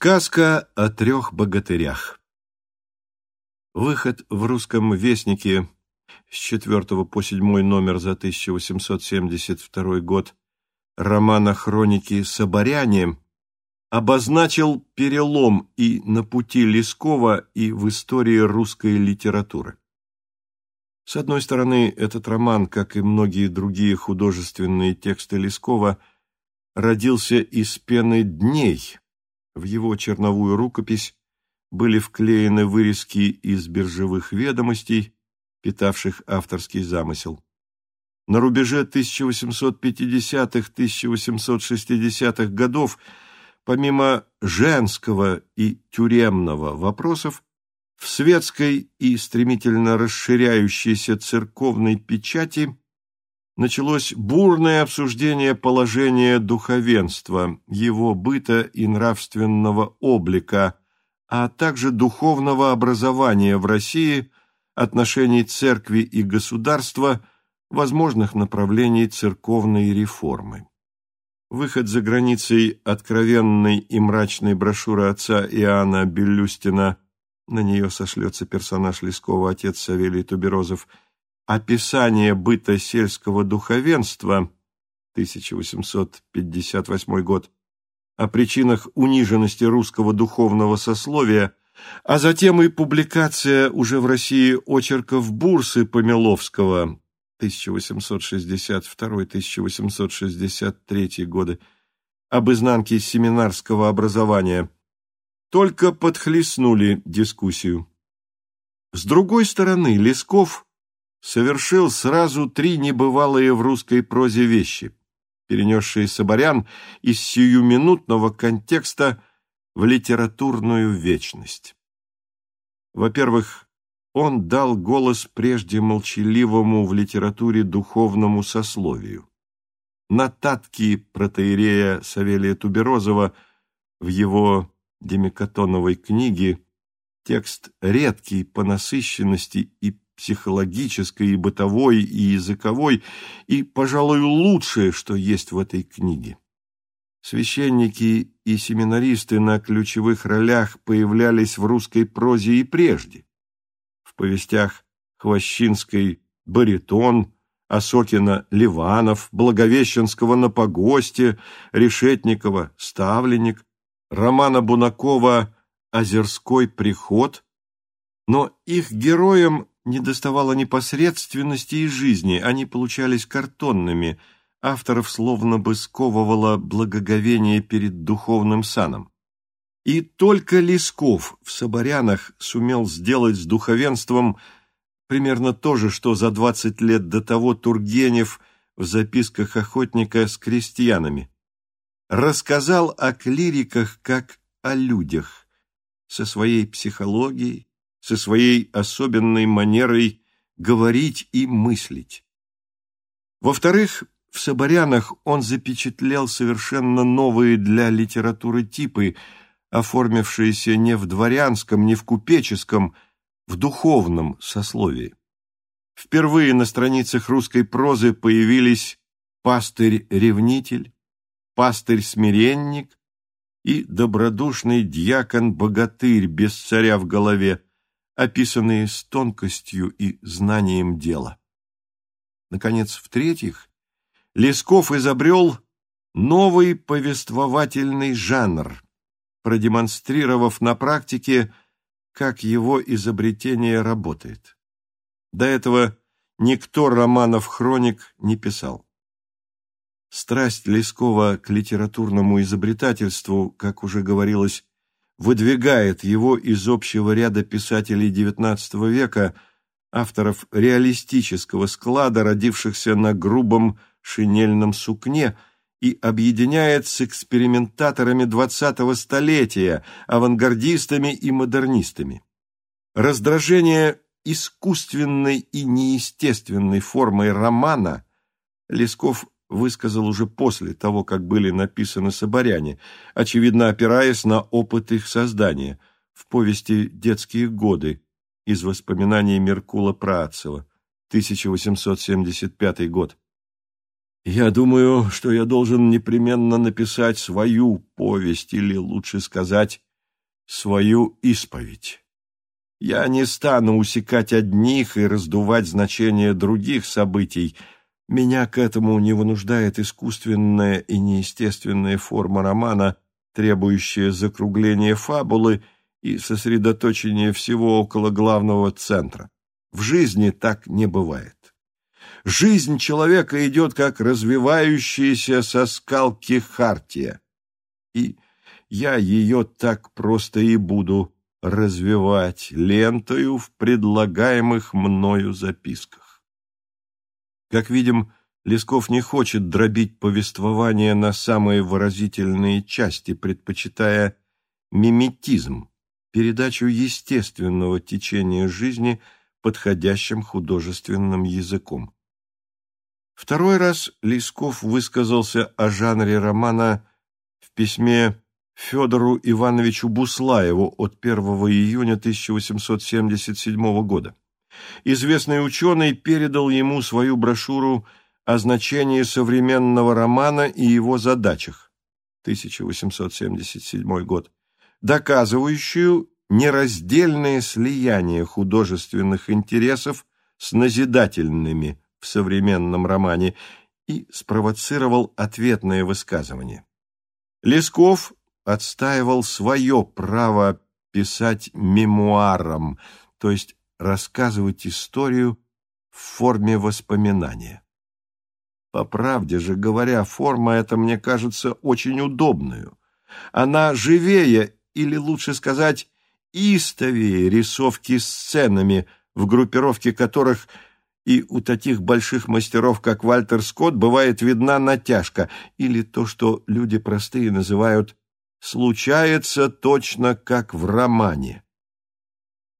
Сказка о трех богатырях Выход в русском вестнике с 4 по 7 номер за 1872 год романа «Хроники Соборяне» обозначил перелом и на пути Лескова, и в истории русской литературы. С одной стороны, этот роман, как и многие другие художественные тексты Лескова, родился из пены дней – в его черновую рукопись были вклеены вырезки из биржевых ведомостей, питавших авторский замысел. На рубеже 1850-1860-х годов, помимо женского и тюремного вопросов, в светской и стремительно расширяющейся церковной печати началось бурное обсуждение положения духовенства, его быта и нравственного облика, а также духовного образования в России, отношений церкви и государства, возможных направлений церковной реформы. Выход за границей откровенной и мрачной брошюры отца Иоанна Беллюстина, на нее сошлется персонаж Лескова, отец Савелий Туберозов – Описание быта сельского духовенства, 1858 год, о причинах униженности русского духовного сословия, а затем и публикация уже в России очерков Бурсы Помиловского, 1862-1863 годы, об изнанке семинарского образования, только подхлестнули дискуссию. С другой стороны, Лесков – совершил сразу три небывалые в русской прозе вещи, перенесшие Соборян из сиюминутного контекста в литературную вечность. Во-первых, он дал голос прежде молчаливому в литературе духовному сословию. Нотатки протеерея Савелия Туберозова в его демикатоновой книге текст редкий по насыщенности и психологической, и бытовой, и языковой, и, пожалуй, лучшее, что есть в этой книге. Священники и семинаристы на ключевых ролях появлялись в русской прозе и прежде. В повестях Хвощинской «Баритон», Осокина «Ливанов», Благовещенского «На погосте», Решетникова «Ставленник», Романа Бунакова «Озерской приход», но их недоставало непосредственности и жизни, они получались картонными, авторов словно бы сковывало благоговение перед духовным саном. И только Лесков в Соборянах сумел сделать с духовенством примерно то же, что за двадцать лет до того Тургенев в записках охотника с крестьянами. Рассказал о клириках как о людях, со своей психологией, со своей особенной манерой говорить и мыслить. Во-вторых, в Соборянах он запечатлел совершенно новые для литературы типы, оформившиеся не в дворянском, не в купеческом, в духовном сословии. Впервые на страницах русской прозы появились пастырь-ревнитель, пастырь-смиренник и добродушный дьякон-богатырь без царя в голове, описанные с тонкостью и знанием дела. Наконец, в-третьих, Лесков изобрел новый повествовательный жанр, продемонстрировав на практике, как его изобретение работает. До этого никто романов-хроник не писал. Страсть Лескова к литературному изобретательству, как уже говорилось, выдвигает его из общего ряда писателей XIX века, авторов реалистического склада, родившихся на грубом шинельном сукне, и объединяет с экспериментаторами XX столетия, авангардистами и модернистами. Раздражение искусственной и неестественной формой романа Лесков высказал уже после того, как были написаны «Соборяне», очевидно опираясь на опыт их создания в повести «Детские годы» из воспоминаний Меркула Праотцева, 1875 год. «Я думаю, что я должен непременно написать свою повесть, или, лучше сказать, свою исповедь. Я не стану усекать одних и раздувать значение других событий. Меня к этому не вынуждает искусственная и неестественная форма романа, требующая закругления фабулы и сосредоточения всего около главного центра. В жизни так не бывает. Жизнь человека идет как развивающаяся со скалки хартия. И я ее так просто и буду развивать лентою в предлагаемых мною записках. Как видим, Лесков не хочет дробить повествование на самые выразительные части, предпочитая миметизм, передачу естественного течения жизни подходящим художественным языком. Второй раз Лесков высказался о жанре романа в письме Федору Ивановичу Буслаеву от 1 июня 1877 года. Известный ученый передал ему свою брошюру о значении современного романа и его задачах, 1877 год, доказывающую нераздельное слияние художественных интересов с назидательными в современном романе и спровоцировал ответное высказывание. Лесков отстаивал свое право писать мемуаром, то есть рассказывать историю в форме воспоминания. По правде же говоря, форма эта мне кажется очень удобную. Она живее, или лучше сказать, истовее рисовки сценами, в группировке которых и у таких больших мастеров, как Вальтер Скотт, бывает видна натяжка, или то, что люди простые называют случается точно как в романе.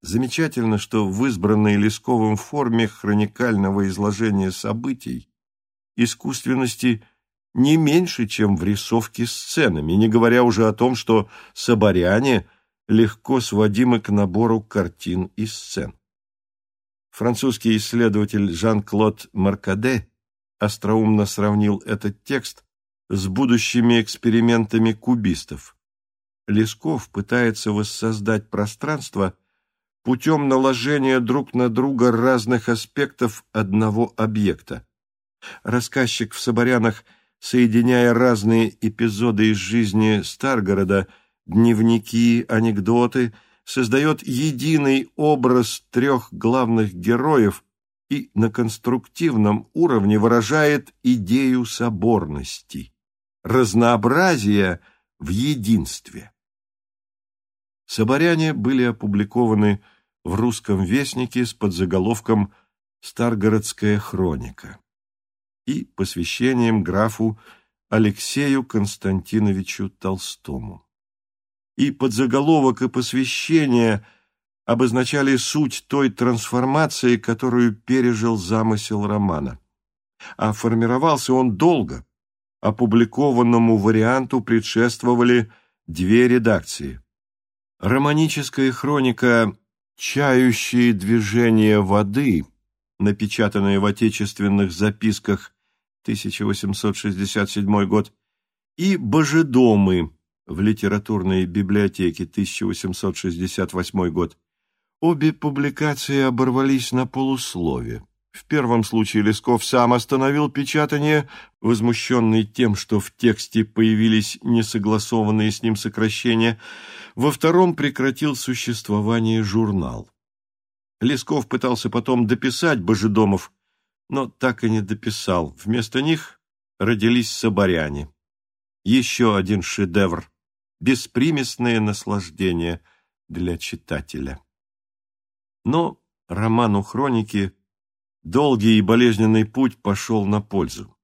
Замечательно, что в избранной Лесковым форме хроникального изложения событий искусственности не меньше, чем в рисовке сценами, не говоря уже о том, что соборяне легко сводимы к набору картин и сцен. Французский исследователь Жан-Клод Маркаде остроумно сравнил этот текст с будущими экспериментами кубистов. Лесков пытается воссоздать пространство путем наложения друг на друга разных аспектов одного объекта. Рассказчик в «Соборянах», соединяя разные эпизоды из жизни Старгорода, дневники, анекдоты, создает единый образ трех главных героев и на конструктивном уровне выражает идею соборности разнообразие в единстве. Соборяне были опубликованы в «Русском вестнике» с подзаголовком «Старгородская хроника» и посвящением графу Алексею Константиновичу Толстому. И подзаголовок и посвящение обозначали суть той трансформации, которую пережил замысел романа. А формировался он долго, опубликованному варианту предшествовали две редакции. Романическая хроника «Чающие движения воды», напечатанная в отечественных записках 1867 год, и «Божедомы» в литературной библиотеке 1868 год. Обе публикации оборвались на полуслове. В первом случае Лесков сам остановил печатание, возмущенный тем, что в тексте появились несогласованные с ним сокращения. Во втором прекратил существование журнал. Лесков пытался потом дописать Божедомов, но так и не дописал. Вместо них родились соборяне. Еще один шедевр. Беспримесное наслаждение для читателя. Но роману «Хроники» долгий и болезненный путь пошел на пользу.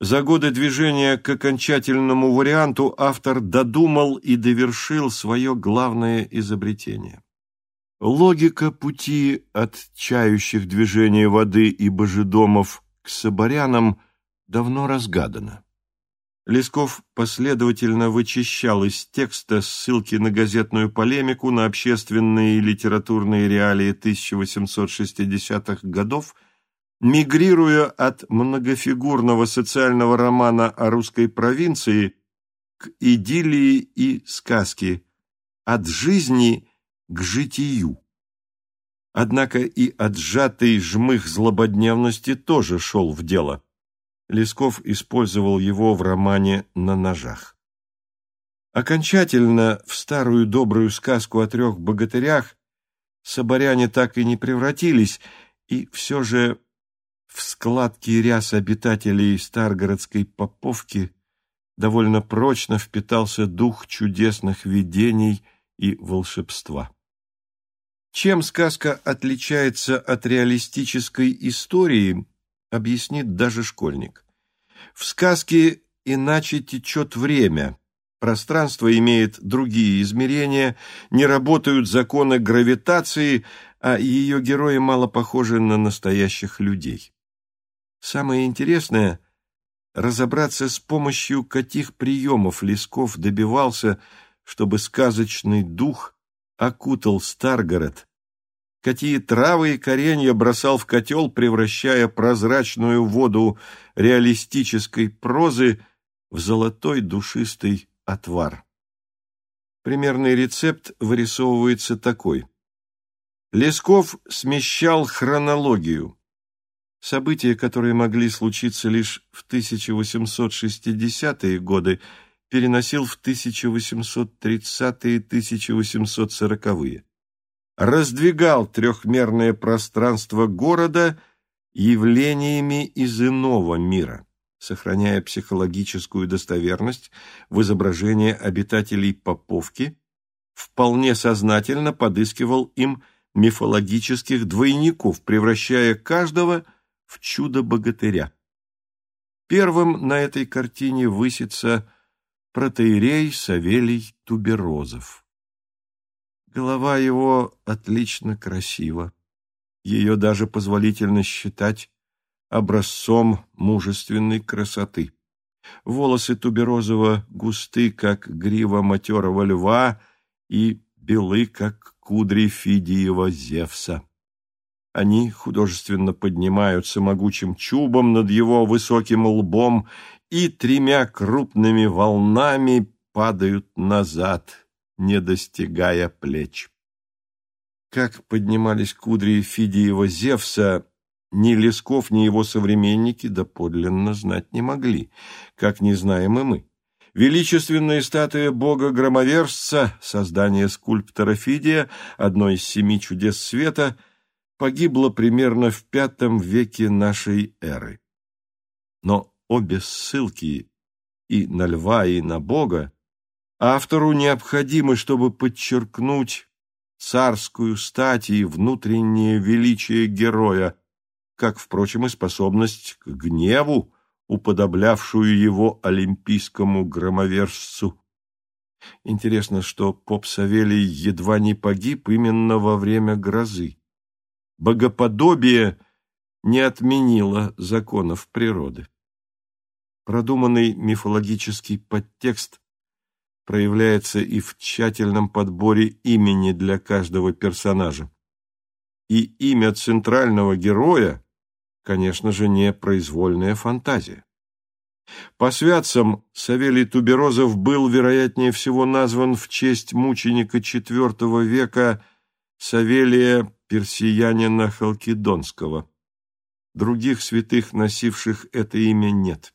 За годы движения к окончательному варианту автор додумал и довершил свое главное изобретение. Логика пути от чающих движения воды и божедомов к соборянам давно разгадана. Лесков последовательно вычищал из текста ссылки на газетную полемику, на общественные и литературные реалии 1860-х годов мигрируя от многофигурного социального романа о русской провинции к идиллии и сказке от жизни к житию. Однако и отжатый жмых злободневности тоже шел в дело. Лесков использовал его в романе «На ножах». Окончательно в старую добрую сказку о трех богатырях соборяне так и не превратились, и все же в складки ряс обитателей Старгородской Поповки довольно прочно впитался дух чудесных видений и волшебства. Чем сказка отличается от реалистической истории, объяснит даже школьник. В сказке иначе течет время, пространство имеет другие измерения, не работают законы гравитации, а ее герои мало похожи на настоящих людей. Самое интересное – разобраться с помощью каких приемов Лесков добивался, чтобы сказочный дух окутал Старгород, какие травы и коренья бросал в котел, превращая прозрачную воду реалистической прозы в золотой душистый отвар. Примерный рецепт вырисовывается такой. Лесков смещал хронологию. События, которые могли случиться лишь в 1860-е годы, переносил в 1830-1840-е. Раздвигал трехмерное пространство города явлениями из иного мира, сохраняя психологическую достоверность в изображении обитателей Поповки, вполне сознательно подыскивал им мифологических двойников, превращая каждого чудо-богатыря. Первым на этой картине высится протеерей Савелий Туберозов. Голова его отлично красива. Ее даже позволительно считать образцом мужественной красоты. Волосы Туберозова густы, как грива матерого льва, и белы, как кудри Фидиева Зевса. Они художественно поднимаются могучим чубом над его высоким лбом и тремя крупными волнами падают назад, не достигая плеч. Как поднимались кудри Фидиева Зевса, ни Лесков, ни его современники доподлинно знать не могли, как не знаем и мы. Величественная статуя бога-громовержца, создание скульптора Фидия, одно из семи чудес света, погибла примерно в V веке нашей эры. Но обе ссылки и на льва, и на бога автору необходимы, чтобы подчеркнуть царскую стать и внутреннее величие героя, как, впрочем, и способность к гневу, уподоблявшую его олимпийскому громовержцу. Интересно, что поп Савелий едва не погиб именно во время грозы. Богоподобие не отменило законов природы. Продуманный мифологический подтекст проявляется и в тщательном подборе имени для каждого персонажа. И имя центрального героя, конечно же, не произвольная фантазия. По святцам Савелий Туберозов был, вероятнее всего, назван в честь мученика IV века Савелия Персиянина Халкидонского. Других святых, носивших это имя, нет.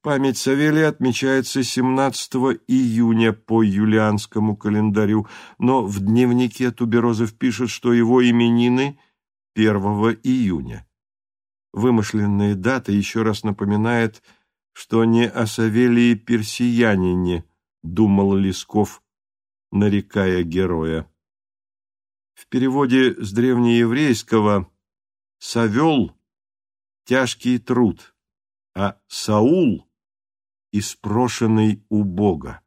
Память Савелия отмечается 17 июня по юлианскому календарю, но в дневнике Туберозов пишет, что его именины 1 июня. Вымышленная дата еще раз напоминает, что не о Савелии Персиянине думал Лесков, нарекая героя. В переводе с древнееврейского «савел» – тяжкий труд, а «Саул» и спрошенный у Бога.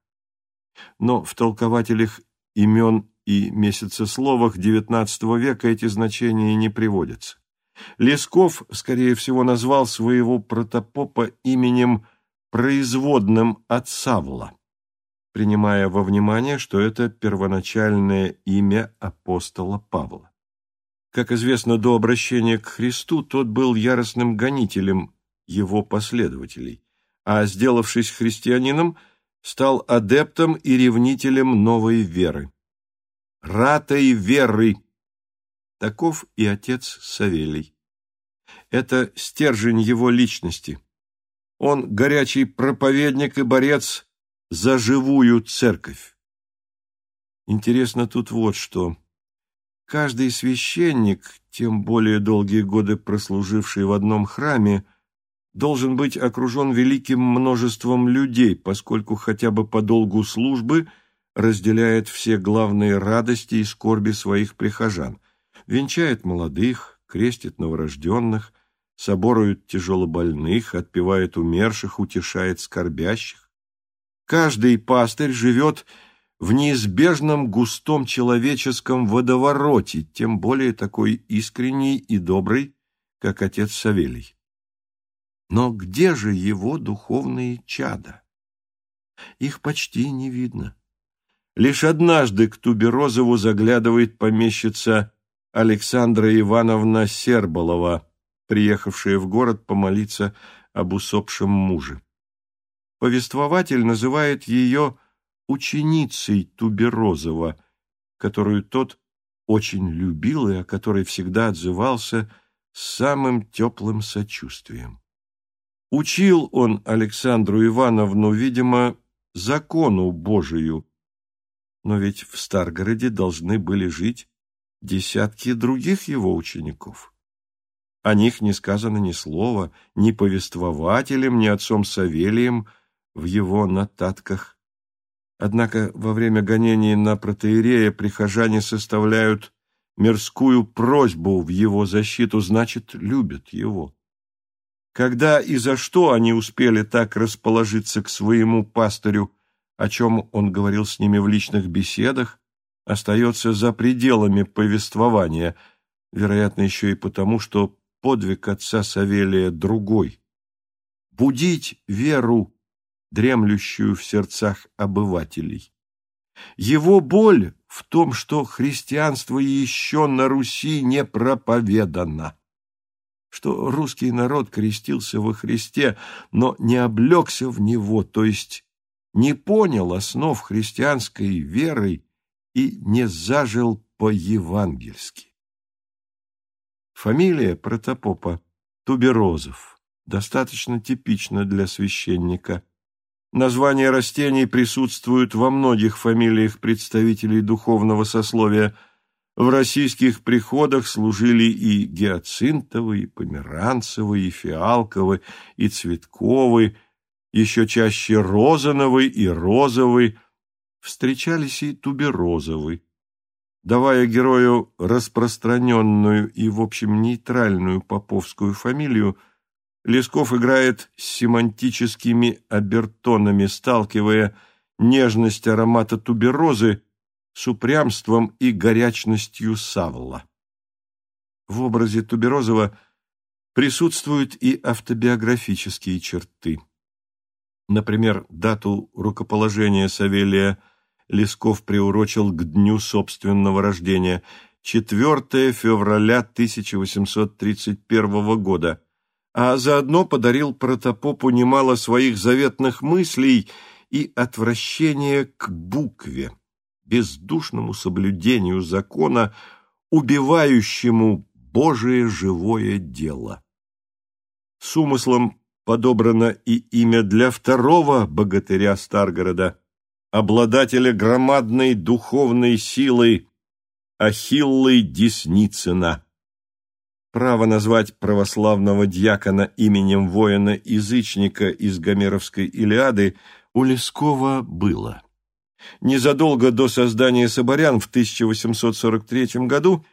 Но в толкователях имен и месяцесловах XIX века эти значения не приводятся. Лесков, скорее всего, назвал своего протопопа именем производным от Савла, принимая во внимание, что это первоначальное имя апостола Павла. Как известно, до обращения к Христу тот был яростным гонителем его последователей, а, сделавшись христианином, стал адептом и ревнителем новой веры. Ратой веры. Таков и отец Савелий. Это стержень его личности. Он горячий проповедник и борец за живую церковь. Интересно тут вот что. Каждый священник, тем более долгие годы прослуживший в одном храме, должен быть окружен великим множеством людей, поскольку хотя бы по долгу службы разделяет все главные радости и скорби своих прихожан, венчает молодых, крестит новорожденных, соборует тяжелобольных, отпевает умерших, утешает скорбящих. Каждый пастырь живет в неизбежном густом человеческом водовороте, тем более такой искренний и добрый, как отец Савелий. Но где же его духовные чада? Их почти не видно. Лишь однажды к Туберозову заглядывает помещица Александра Ивановна Серболова, приехавшая в город помолиться об усопшем муже. Повествователь называет ее ученицей Туберозова, которую тот очень любил и о которой всегда отзывался с самым теплым сочувствием. Учил он Александру Ивановну, видимо, закону Божию, но ведь в Старгороде должны были жить десятки других его учеников. О них не сказано ни слова, ни повествователем, ни отцом Савелием в его нотатках. Однако во время гонений на протеерея прихожане составляют мирскую просьбу в его защиту, значит, любят его. Когда и за что они успели так расположиться к своему пастырю, о чем он говорил с ними в личных беседах, остается за пределами повествования, вероятно, еще и потому, что подвиг отца Савелия другой. Будить веру, дремлющую в сердцах обывателей. Его боль в том, что христианство еще на Руси не проповедано что русский народ крестился во Христе, но не облегся в него, то есть не понял основ христианской веры и не зажил по-евангельски. Фамилия протопопа Туберозов достаточно типична для священника. Названия растений присутствуют во многих фамилиях представителей духовного сословия – в российских приходах служили и гиацинтовы, и померанцевы, и фиалковы, и цветковы, еще чаще розановый и розовый, встречались и туберозовый. Давая герою распространенную и, в общем, нейтральную поповскую фамилию, Лесков играет с семантическими обертонами, сталкивая нежность аромата туберозы с упрямством и горячностью Савла. В образе Туберозова присутствуют и автобиографические черты. Например, дату рукоположения Савелия Лесков приурочил к дню собственного рождения – 4 февраля 1831 года, а заодно подарил протопопу немало своих заветных мыслей и отвращения к букве бездушному соблюдению закона, убивающему Божие живое дело. С умыслом подобрано и имя для второго богатыря Старгорода, обладателя громадной духовной силы Ахиллы Десницына. Право назвать православного дьякона именем воина-язычника из Гомеровской Илиады у Лескова было. Незадолго до создания Соборян в 1843 году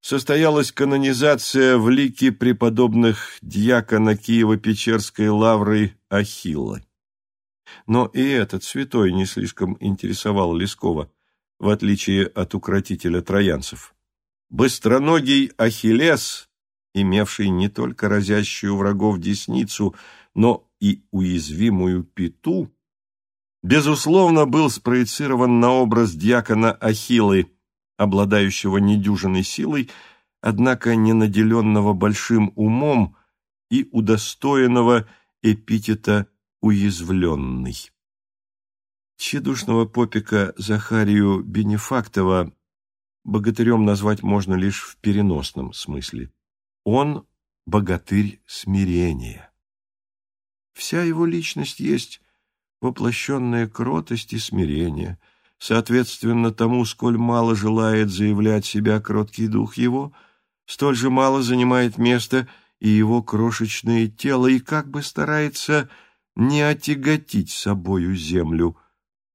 состоялась канонизация в лике преподобных дьякона Киево-Печерской лавры Ахилла. Но и этот святой не слишком интересовал Лескова, в отличие от укротителя троянцев. Быстроногий Ахиллес, имевший не только разящую врагов десницу, но и уязвимую пету, безусловно, был спроецирован на образ диакона Ахиллы, обладающего недюжиной силой, однако не наделенного большим умом и удостоенного эпитета «уязвленный». Тщедушного попика Захарию Бенефактова богатырем назвать можно лишь в переносном смысле. Он – богатырь смирения. Вся его личность есть воплощенная кротость и смирение, соответственно тому, сколь мало желает заявлять себя кроткий дух его, столь же мало занимает место и его крошечное тело, и как бы старается не отяготить собою землю.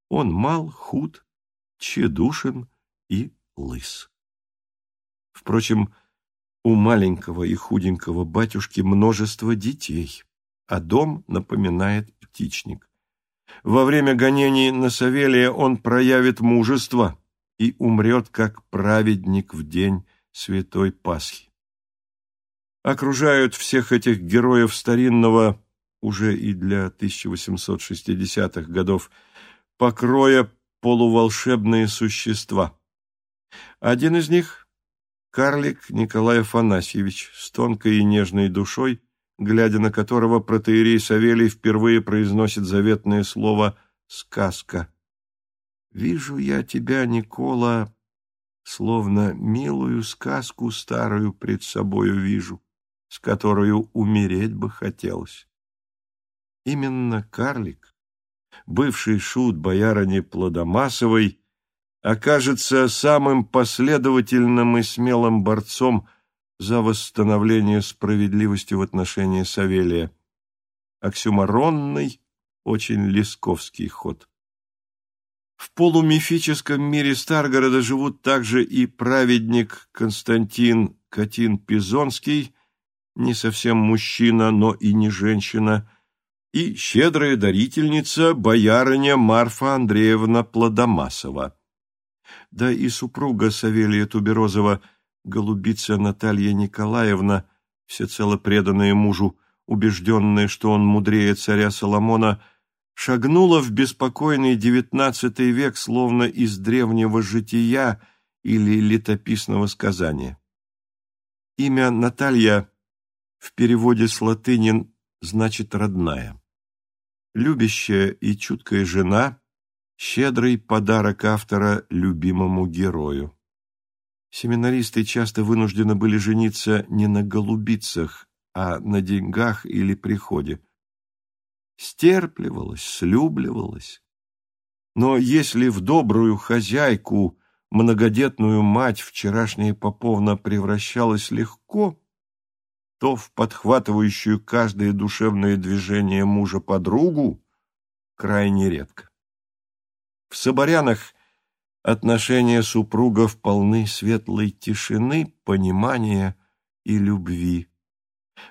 Он мал, худ, тщедушен и лыс. Впрочем, у маленького и худенького батюшки множество детей, а дом напоминает птичник. Во время гонений на Савелия он проявит мужество и умрет, как праведник в день Святой Пасхи. Окружают всех этих героев старинного, уже и для 1860-х годов, покроя полуволшебные существа. Один из них — карлик Николай Афанасьевич с тонкой и нежной душой, глядя на которого протеерей Савелий впервые произносит заветное слово «сказка». «Вижу я тебя, Никола, словно милую сказку старую пред собою вижу, с которую умереть бы хотелось». Именно карлик, бывший шут боярыни Плодомасовой, окажется самым последовательным и смелым борцом за восстановление справедливости в отношении Савелия. Оксюмаронный, очень лесковский ход. В полумифическом мире Старгорода живут также и праведник Константин Катин-Пизонский, не совсем мужчина, но и не женщина, и щедрая дарительница боярыня Марфа Андреевна Плодомасова да и супруга Савелия Туберозова, голубица Наталья Николаевна, всецело преданная мужу, убежденная, что он мудрее царя Соломона, шагнула в беспокойный девятнадцатый век, словно из древнего жития или летописного сказания. Имя Наталья в переводе с латынин значит «родная». Любящая и чуткая жена, Щедрый подарок автора любимому герою. Семинаристы часто вынуждены были жениться не на голубицах, а на деньгах или приходе. Стерпливалась, слюбливалась. Но если в добрую хозяйку, многодетную мать вчерашняя Поповна превращалась легко, то в подхватывающую каждое душевное движение мужа подругу крайне редко. В Соборянах отношения супругов полны светлой тишины, понимания и любви.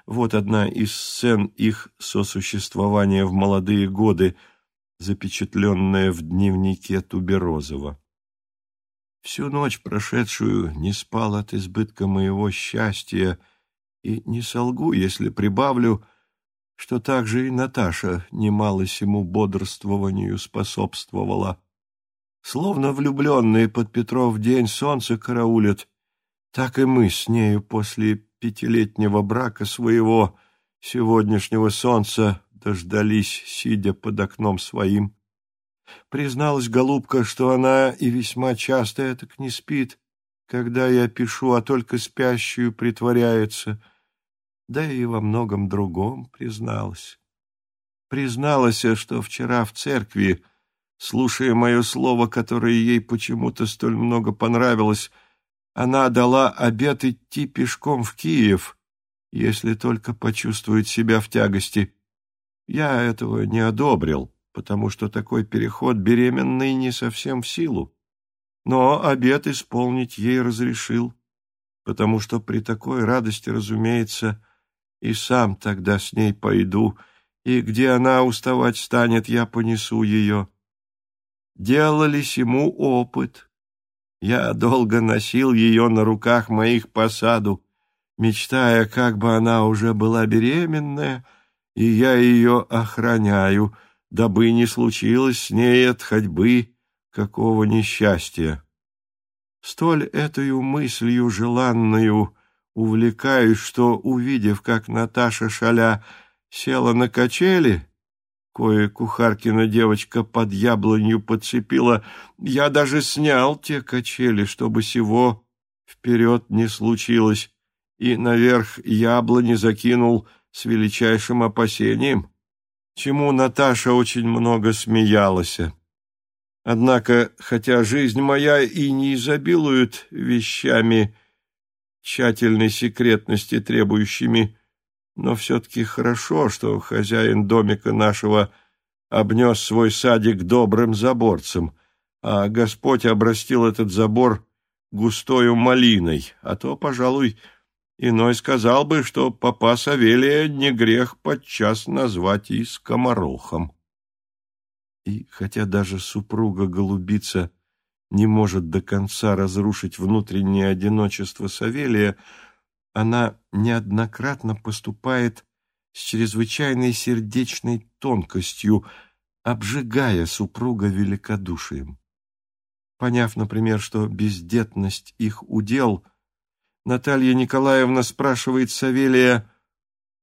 Вот одна из сцен их сосуществования в молодые годы, запечатленная в дневнике Туберозова. Всю ночь прошедшую не спал от избытка моего счастья, и не солгу, если прибавлю, что также и Наташа немало сему бодрствованию способствовала. Словно влюбленные под Петров день солнце караулят, так и мы с нею после пятилетнего брака своего сегодняшнего солнца дождались, сидя под окном своим. Призналась голубка, что она и весьма часто этак не спит, когда я пишу, а только спящую притворяется, да и во многом другом призналась. Призналась, что вчера в церкви Слушая мое слово, которое ей почему-то столь много понравилось, она дала обет идти пешком в Киев, если только почувствует себя в тягости. Я этого не одобрил, потому что такой переход беременной не совсем в силу. Но обет исполнить ей разрешил, потому что при такой радости, разумеется, и сам тогда с ней пойду, и где она уставать станет, я понесу ее делались ему опыт. Я долго носил ее на руках моих по саду, мечтая, как бы она уже была беременная, и я ее охраняю, дабы не случилось с ней от ходьбы какого несчастья. Столь этою мыслью желанную увлекаюсь, что, увидев, как Наташа шаля села на качели, кое кухаркина девочка под яблонью подцепила. Я даже снял те качели, чтобы сего вперед не случилось, и наверх яблони закинул с величайшим опасением, чему Наташа очень много смеялась. Однако, хотя жизнь моя и не изобилует вещами тщательной секретности требующими, но все-таки хорошо, что хозяин домика нашего обнес свой садик добрым заборцем, а Господь обрастил этот забор густою малиной, а то, пожалуй, иной сказал бы, что папа Савелия не грех подчас назвать и скоморохом. И хотя даже супруга-голубица не может до конца разрушить внутреннее одиночество Савелия, она неоднократно поступает с чрезвычайной сердечной тонкостью, обжигая супруга великодушием. Поняв, например, что бездетность их удел, Наталья Николаевна спрашивает Савелия,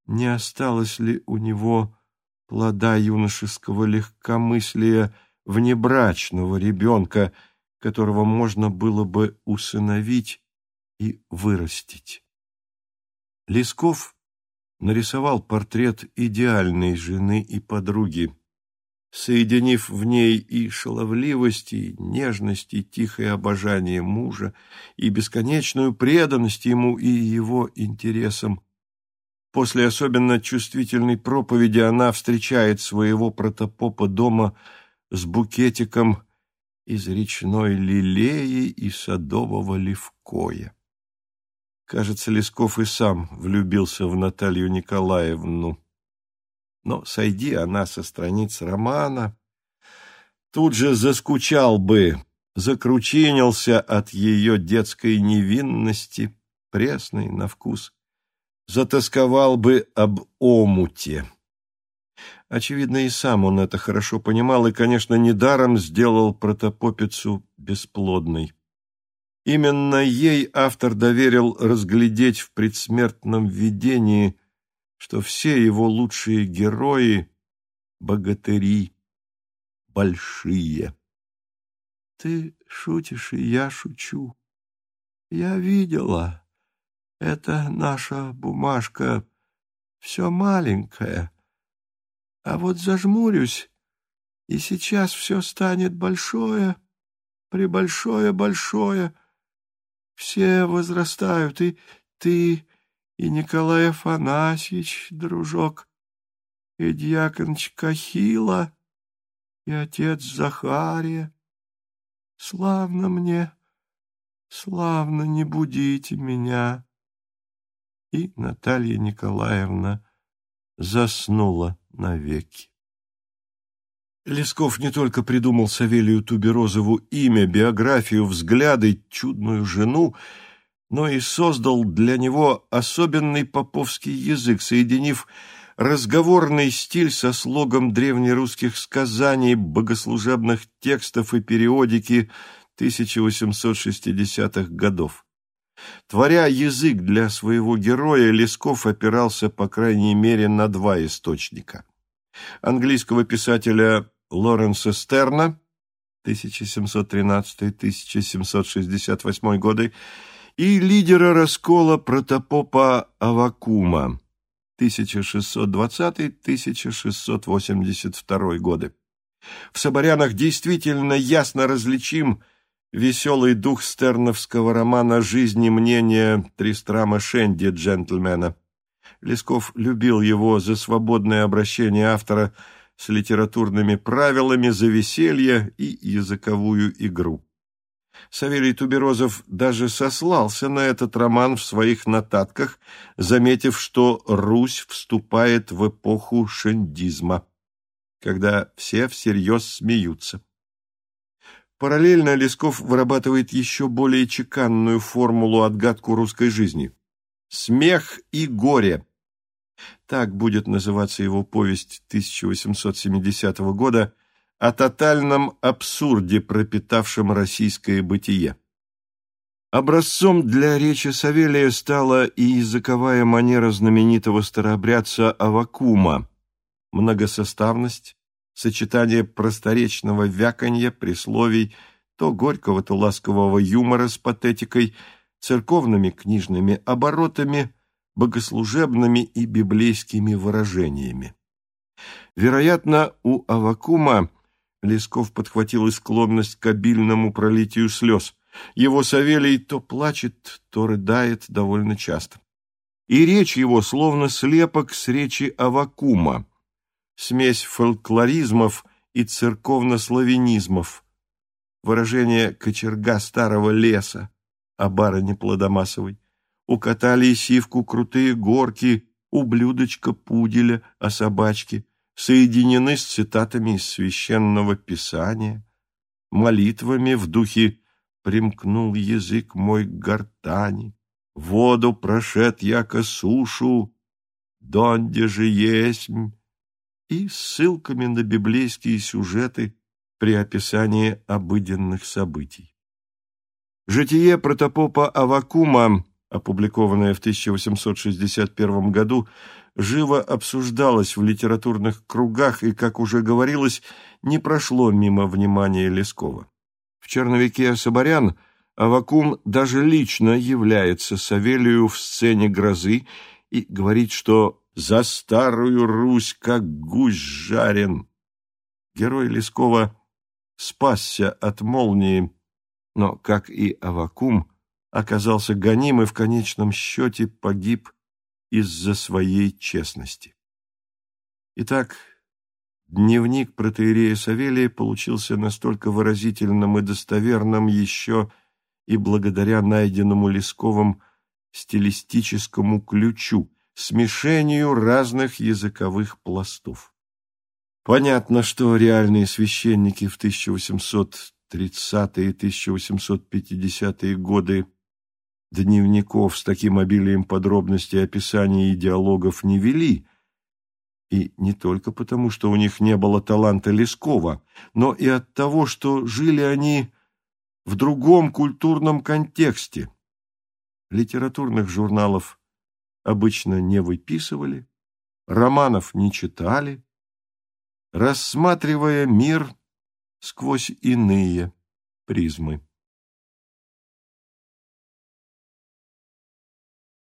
не осталось ли у него плода юношеского легкомыслия внебрачного ребенка, которого можно было бы усыновить и вырастить. Лесков нарисовал портрет идеальной жены и подруги, соединив в ней и шаловливость, и нежность, и тихое обожание мужа, и бесконечную преданность ему и его интересам. После особенно чувствительной проповеди она встречает своего протопопа дома с букетиком из речной лилеи и садового левкоя. Кажется, Лесков и сам влюбился в Наталью Николаевну. Но, сойди она со страниц романа, тут же заскучал бы, закручинился от ее детской невинности, пресной на вкус затасковал бы об омуте. Очевидно, и сам он это хорошо понимал и, конечно, недаром сделал протопопицу бесплодной. Именно ей автор доверил разглядеть в предсмертном видении, что все его лучшие герои — богатыри, большие. Ты шутишь, и я шучу. Я видела, это наша бумажка все маленькая. А вот зажмурюсь, и сейчас все станет большое, прибольшое-большое. Все возрастают, и ты, и Николай Афанасьевич, дружок, и дьяконыч Кахила, и отец Захария. Славно мне, славно не будите меня и Наталья Николаевна заснула навеки. Лесков не только придумал Савелию Туберозову имя, биографию, взгляды, чудную жену, но и создал для него особенный поповский язык, соединив разговорный стиль со слогом древнерусских сказаний, богослужебных текстов и периодики 1860-х годов. Творя язык для своего героя, Лесков опирался, по крайней мере, на два источника. Английского писателя Лоренса Стерна 1713-1768 годы и лидера раскола протопопа Авакума 1620-1682 годы. В Соборянах действительно ясно различим – веселый дух стерновского романа «Жизнь и мнение» Тристрама Шенди, джентльмена. Лесков любил его за свободное обращение автора с литературными правилами, за веселье и языковую игру. Савелий Туберозов даже сослался на этот роман в своих нотатках, заметив, что Русь вступает в эпоху шендизма, когда все всерьез смеются. Параллельно Лесков вырабатывает еще более чеканную формулу-отгадку русской жизни. «Смех и горе». Так будет называться его повесть 1870 года о тотальном абсурде, пропитавшем российское бытие. Образцом для речи Савелия стала и языковая манера знаменитого старообрядца Авакума, многосоставность, сочетание просторечного вяканья, присловий, то горького, то ласкового юмора с патетикой, церковными книжными оборотами, богослужебными и библейскими выражениями. Вероятно, у Авакума Лесков подхватил и склонность к обильному пролитию слез. Его Савелий то плачет, то рыдает довольно часто. И речь его словно слепок с речи Авакума, смесь фольклоризмов и церковно-славянизмов, выражение кочерга старого леса о барыне Плодомасовой, укатали сивку крутые горки, ублюдочка пуделя о собачке, соединены с цитатами из священного писания, молитвами в духе «примкнул язык мой к гортани», «воду прошед яко сушу», «донде же есмь» и ссылками на библейские сюжеты при описании обыденных событий. Житие протопопа Авакума, опубликованное в 1861 году, живо обсуждалось в литературных кругах и, как уже говорилось, не прошло мимо внимания Лескова. В черновике «Соборян» Авакум даже лично является Савелию в сцене грозы и говорит, что «за старую Русь как гусь жарен». Герой Лескова спасся от молнии, но, как и Авакум, оказался гоним и в конечном счете погиб из-за своей честности. Итак, дневник протеерея Савелия получился настолько выразительным и достоверным еще и благодаря найденному Лесковым стилистическому ключу, смешению разных языковых пластов. Понятно, что реальные священники в 1830-е и 1850-е годы дневников с таким обилием подробностей описаний и диалогов не вели, и не только потому, что у них не было таланта Лескова, но и от того, что жили они в другом культурном контексте. Литературных журналов обычно не выписывали, романов не читали, рассматривая мир сквозь иные призмы.